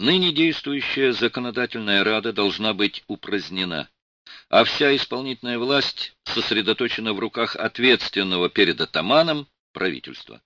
Ныне действующая законодательная рада должна быть упразднена, а вся исполнительная власть сосредоточена в руках ответственного перед атаманом правительства.